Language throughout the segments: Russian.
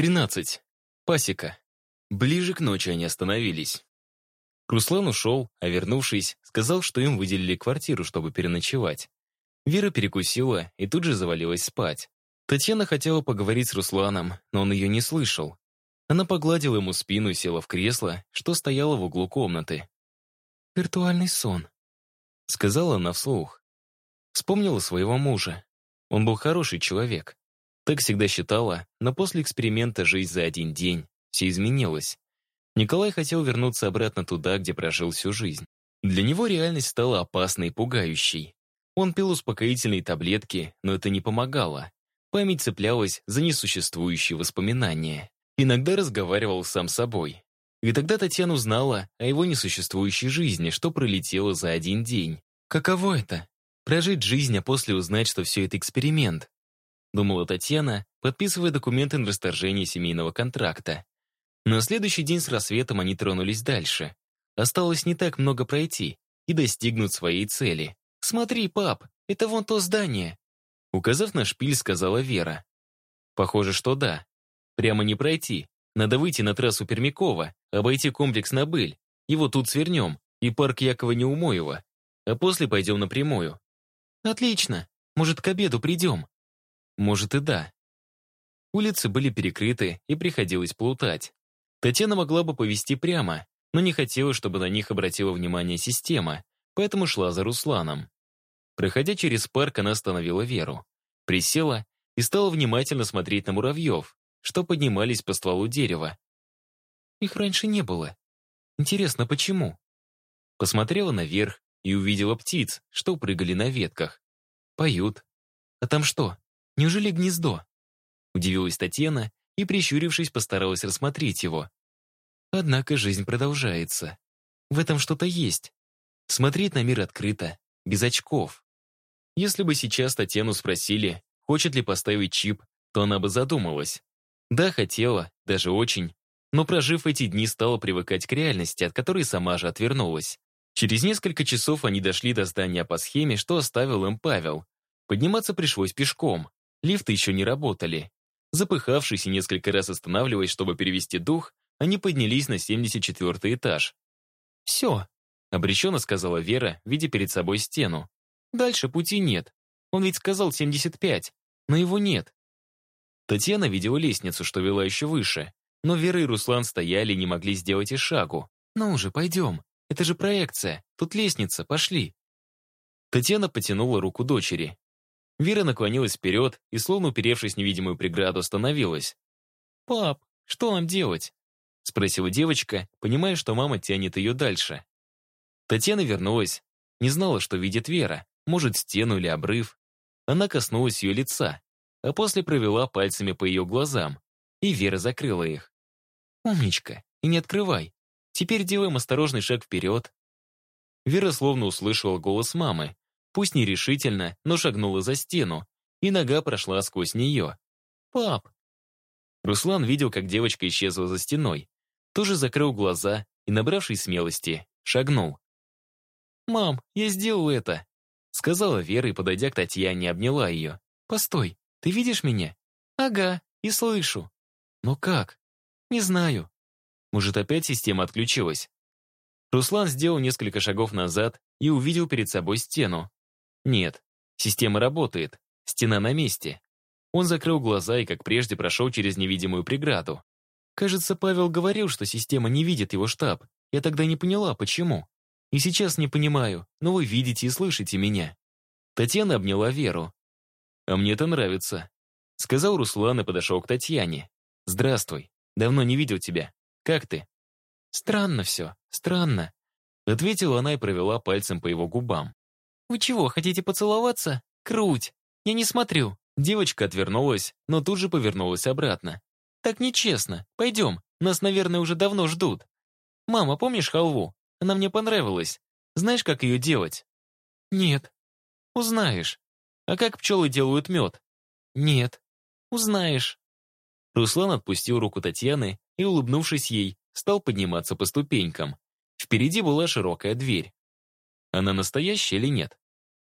13. Пасека. Ближе к ночи они остановились. Руслан ушел, а вернувшись, сказал, что им выделили квартиру, чтобы переночевать. Вера перекусила и тут же завалилась спать. Татьяна хотела поговорить с Русланом, но он ее не слышал. Она погладила ему спину и села в кресло, что стояло в углу комнаты. «Виртуальный сон», — сказала она вслух. Вспомнила своего мужа. Он был хороший человек. Так всегда считала, но после эксперимента «Жизнь за один день» все изменилось. Николай хотел вернуться обратно туда, где прожил всю жизнь. Для него реальность стала опасной и пугающей. Он пил успокоительные таблетки, но это не помогало. Память цеплялась за несуществующие воспоминания. Иногда разговаривал сам с собой. И тогда Татьяна узнала о его несуществующей жизни, что пролетело за один день. Каково это? Прожить жизнь, а после узнать, что все это эксперимент думала Татьяна, подписывая документы на расторжение семейного контракта. На следующий день с рассветом они тронулись дальше. Осталось не так много пройти и достигнуть своей цели. «Смотри, пап, это вон то здание!» Указав на шпиль, сказала Вера. «Похоже, что да. Прямо не пройти. Надо выйти на трассу Пермякова, обойти комплекс на Быль. Его тут свернем, и парк Якова Неумоева. А после пойдем напрямую». «Отлично. Может, к обеду придем?» Может и да. Улицы были перекрыты, и приходилось плутать. Татьяна могла бы повести прямо, но не хотела, чтобы на них обратила внимание система, поэтому шла за Русланом. Проходя через парк, она остановила Веру. Присела и стала внимательно смотреть на муравьев, что поднимались по стволу дерева. Их раньше не было. Интересно, почему? Посмотрела наверх и увидела птиц, что прыгали на ветках. Поют. А там что, Неужели гнездо? Удивилась Татьяна и, прищурившись, постаралась рассмотреть его. Однако жизнь продолжается. В этом что-то есть. Смотреть на мир открыто, без очков. Если бы сейчас Татьяну спросили, хочет ли поставить чип, то она бы задумалась. Да, хотела, даже очень. Но прожив эти дни, стала привыкать к реальности, от которой сама же отвернулась. Через несколько часов они дошли до здания по схеме, что оставил им Павел. Подниматься пришлось пешком. Лифты еще не работали. Запыхавшись и несколько раз останавливаясь, чтобы перевести дух, они поднялись на 74 этаж. «Все», — обреченно сказала Вера, видя перед собой стену. «Дальше пути нет. Он ведь сказал 75, но его нет». Татьяна видела лестницу, что вела еще выше, но Вера и Руслан стояли и не могли сделать и шагу. «Ну уже, пойдем. Это же проекция. Тут лестница, пошли». Татьяна потянула руку дочери. Вера наклонилась вперед и, словно уперевшись в невидимую преграду, остановилась. «Пап, что нам делать?» — спросила девочка, понимая, что мама тянет ее дальше. Татьяна вернулась. Не знала, что видит Вера, может, стену или обрыв. Она коснулась ее лица, а после провела пальцами по ее глазам, и Вера закрыла их. «Умничка, и не открывай. Теперь делаем осторожный шаг вперед». Вера словно услышала голос мамы, Пусть нерешительно, но шагнула за стену, и нога прошла сквозь нее. «Пап!» Руслан видел, как девочка исчезла за стеной. Тоже закрыл глаза и, набравшись смелости, шагнул. «Мам, я сделал это!» Сказала Вера и, подойдя к Татьяне, обняла ее. «Постой, ты видишь меня?» «Ага, и слышу». «Но как?» «Не знаю». Может, опять система отключилась? Руслан сделал несколько шагов назад и увидел перед собой стену. Нет, система работает, стена на месте. Он закрыл глаза и, как прежде, прошел через невидимую преграду. Кажется, Павел говорил, что система не видит его штаб. Я тогда не поняла, почему. И сейчас не понимаю, но вы видите и слышите меня. Татьяна обняла Веру. «А мне это нравится», — сказал Руслан и подошел к Татьяне. «Здравствуй. Давно не видел тебя. Как ты?» «Странно все, странно», — ответила она и провела пальцем по его губам. «Вы чего, хотите поцеловаться? Круть! Я не смотрю!» Девочка отвернулась, но тут же повернулась обратно. «Так нечестно. Пойдем. Нас, наверное, уже давно ждут. Мама, помнишь халву? Она мне понравилась. Знаешь, как ее делать?» «Нет». «Узнаешь. А как пчелы делают мед?» «Нет». «Узнаешь». Руслан отпустил руку Татьяны и, улыбнувшись ей, стал подниматься по ступенькам. Впереди была широкая дверь. Она настоящая или нет?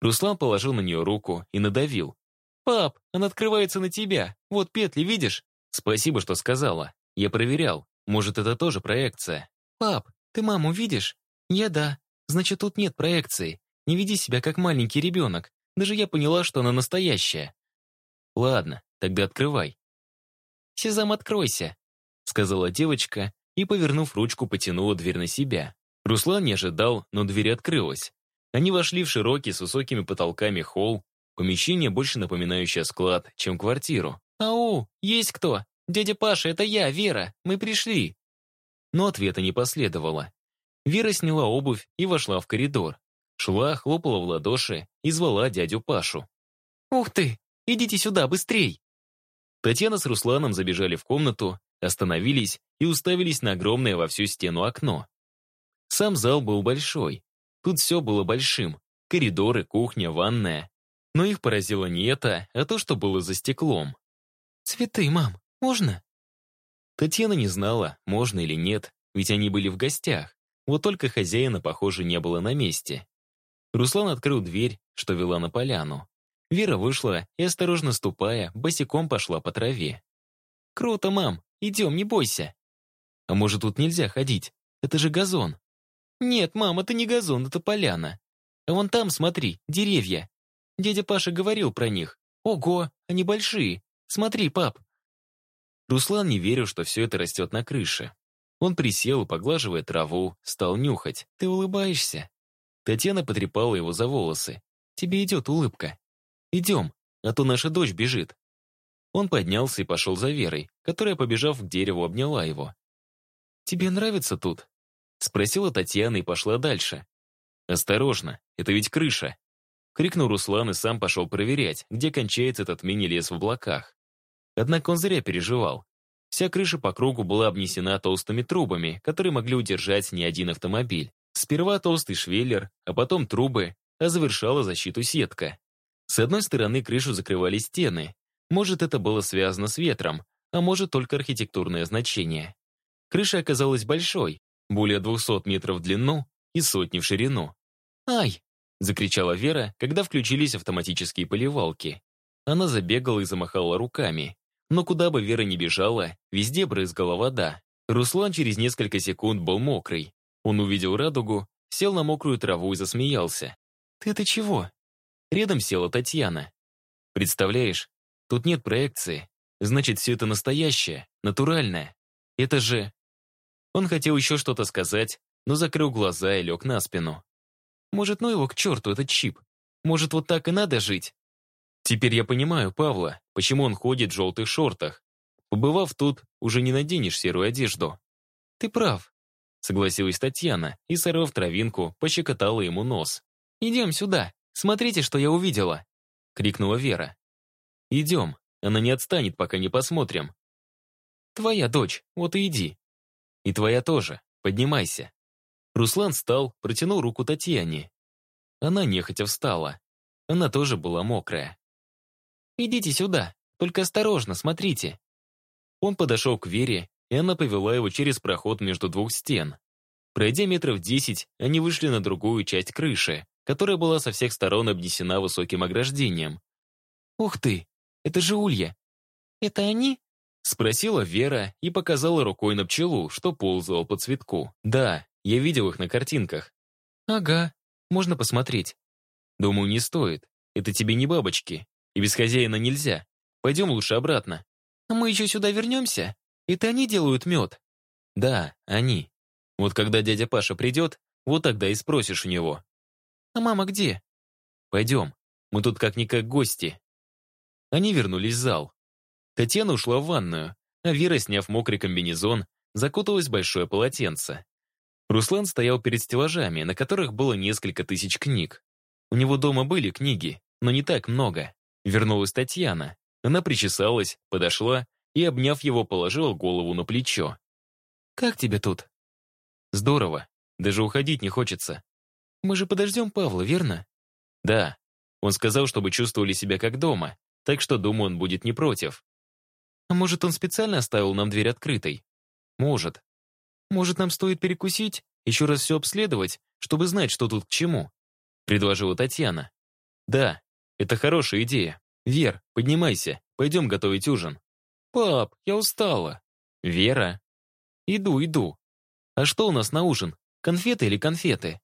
Руслан положил на нее руку и надавил. «Пап, она открывается на тебя. Вот петли, видишь? Спасибо, что сказала. Я проверял. Может, это тоже проекция. Пап, ты маму видишь? Я да. Значит, тут нет проекции. Не веди себя как маленький ребенок. Даже я поняла, что она настоящая. Ладно, тогда открывай. «Сезам, откройся», — сказала девочка и, повернув ручку, потянула дверь на себя. Руслан не ожидал, но дверь открылась. Они вошли в широкий с высокими потолками холл, помещение, больше напоминающее склад, чем квартиру. «Ау, есть кто? Дядя Паша, это я, Вера, мы пришли». Но ответа не последовало. Вера сняла обувь и вошла в коридор. Шла, хлопала в ладоши и звала дядю Пашу. «Ух ты! Идите сюда, быстрей!» Татьяна с Русланом забежали в комнату, остановились и уставились на огромное во всю стену окно. Сам зал был большой. Тут все было большим. Коридоры, кухня, ванная. Но их поразило не это, а то, что было за стеклом. «Цветы, мам, можно?» Татьяна не знала, можно или нет, ведь они были в гостях. Вот только хозяина, похоже, не было на месте. Руслан открыл дверь, что вела на поляну. Вера вышла и, осторожно ступая, босиком пошла по траве. «Круто, мам! Идем, не бойся!» «А может, тут нельзя ходить? Это же газон!» «Нет, мам, это не газон, это поляна. А вон там, смотри, деревья. Дядя Паша говорил про них. Ого, они большие. Смотри, пап!» Руслан не верил, что все это растет на крыше. Он присел поглаживая траву, стал нюхать. «Ты улыбаешься?» Татьяна потрепала его за волосы. «Тебе идет улыбка. Идем, а то наша дочь бежит». Он поднялся и пошел за Верой, которая, побежав к дереву, обняла его. «Тебе нравится тут?» Спросила Татьяна и пошла дальше. «Осторожно, это ведь крыша!» Крикнул Руслан и сам пошел проверять, где кончается этот мини-лес в облаках. Однако он зря переживал. Вся крыша по кругу была обнесена толстыми трубами, которые могли удержать не один автомобиль. Сперва толстый швеллер, а потом трубы, а завершала защиту сетка. С одной стороны крышу закрывали стены. Может, это было связано с ветром, а может, только архитектурное значение. Крыша оказалась большой, более 200 метров в длину и сотни в ширину. «Ай!» — закричала Вера, когда включились автоматические поливалки. Она забегала и замахала руками. Но куда бы Вера ни бежала, везде брызгала вода. Руслан через несколько секунд был мокрый. Он увидел радугу, сел на мокрую траву и засмеялся. «Ты это чего?» Рядом села Татьяна. «Представляешь, тут нет проекции. Значит, все это настоящее, натуральное. Это же...» Он хотел еще что-то сказать, но закрыл глаза и лег на спину. «Может, ну его к черту, этот чип? Может, вот так и надо жить?» Теперь я понимаю Павла, почему он ходит в желтых шортах. Побывав тут, уже не наденешь серую одежду. «Ты прав», Согласилась Татьяна и, сорвав травинку, пощекотала ему нос. «Идем сюда, смотрите, что я увидела!» — крикнула Вера. «Идем, она не отстанет, пока не посмотрим». «Твоя дочь, вот и иди». «И твоя тоже, поднимайся». Руслан встал, протянул руку Татьяне. Она нехотя встала. Она тоже была мокрая. «Идите сюда, только осторожно, смотрите». Он подошел к Вере и она повела его через проход между двух стен. Пройдя метров десять, они вышли на другую часть крыши, которая была со всех сторон обнесена высоким ограждением. «Ух ты, это же улья!» «Это они?» Спросила Вера и показала рукой на пчелу, что ползала по цветку. «Да, я видел их на картинках». «Ага, можно посмотреть». «Думаю, не стоит. Это тебе не бабочки. И без хозяина нельзя. Пойдем лучше обратно». «А мы еще сюда вернемся?» Это они делают мед?» «Да, они. Вот когда дядя Паша придет, вот тогда и спросишь у него». «А мама где?» «Пойдем, мы тут как-никак гости». Они вернулись в зал. Татьяна ушла в ванную, а Вера, сняв мокрый комбинезон, закуталась в большое полотенце. Руслан стоял перед стеллажами, на которых было несколько тысяч книг. У него дома были книги, но не так много. Вернулась Татьяна. Она причесалась, подошла и, обняв его, положила голову на плечо. «Как тебе тут?» «Здорово. Даже уходить не хочется». «Мы же подождем Павла, верно?» «Да. Он сказал, чтобы чувствовали себя как дома, так что, думаю, он будет не против». «А может, он специально оставил нам дверь открытой?» «Может». «Может, нам стоит перекусить, еще раз все обследовать, чтобы знать, что тут к чему?» предложила Татьяна. «Да, это хорошая идея. Вер, поднимайся, пойдем готовить ужин». Пап, я устала. Вера? Иду, иду. А что у нас на ужин? Конфеты или конфеты?